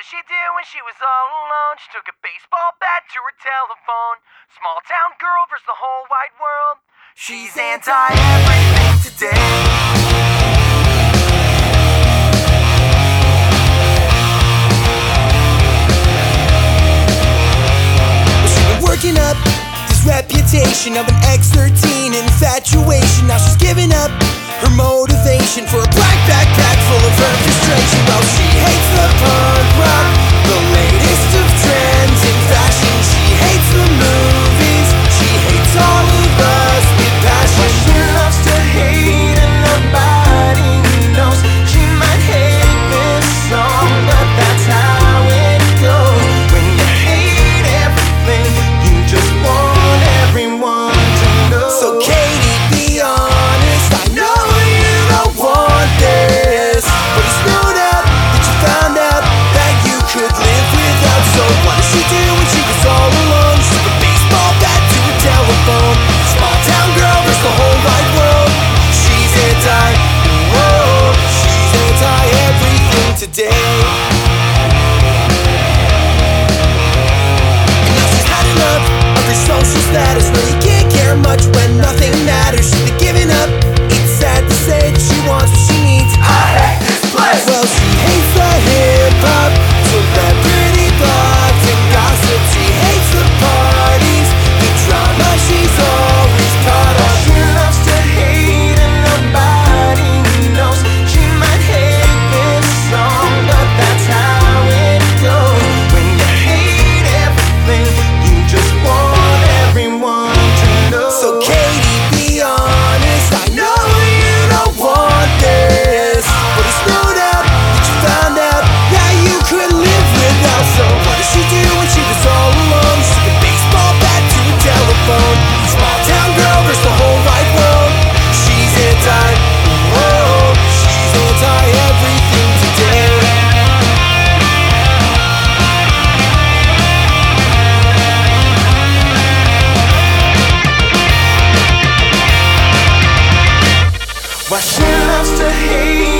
did she do when she was all alone? She took a baseball bat to her telephone. Small town girl versus the whole wide world. She's anti everything today. working up this reputation of an X13 infatuation. Now today. I to hate.